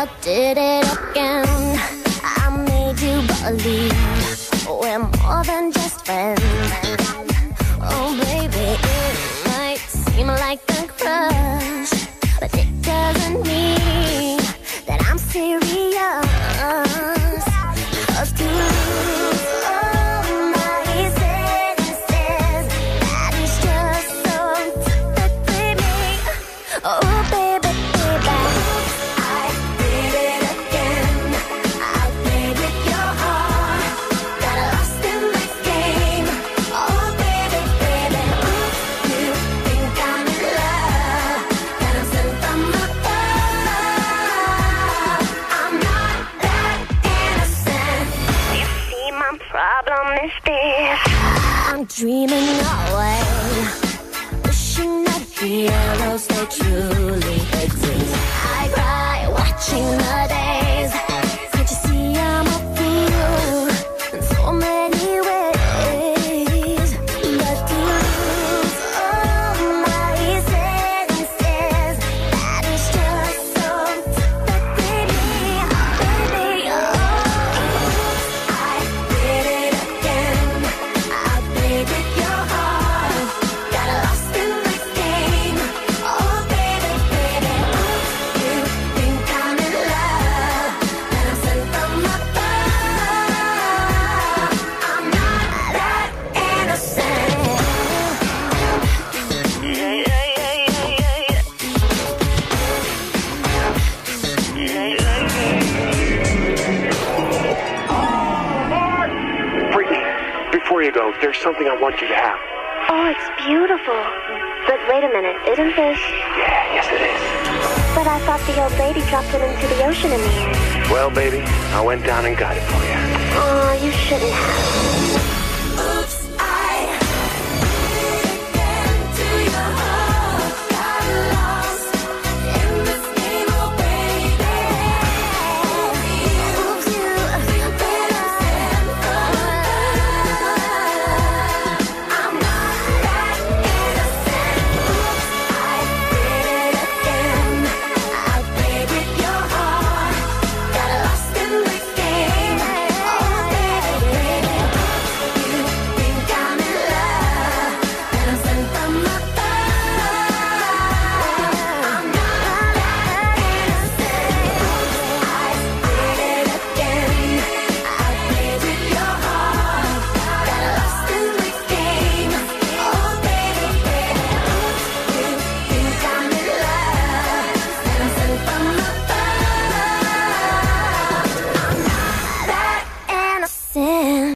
I did it again. I made you believe we're more than just friends. Oh, baby, it might seem like a crush, but it problem is this. I'm dreaming away. Wishing that heroes they truly exist. Before you go, there's something I want you to have. Oh, it's beautiful. But wait a minute, isn't this? Yeah, yes it is. But I thought the old lady dropped it into the ocean in the end. Well, baby, I went down and got it for you. Oh, you shouldn't have.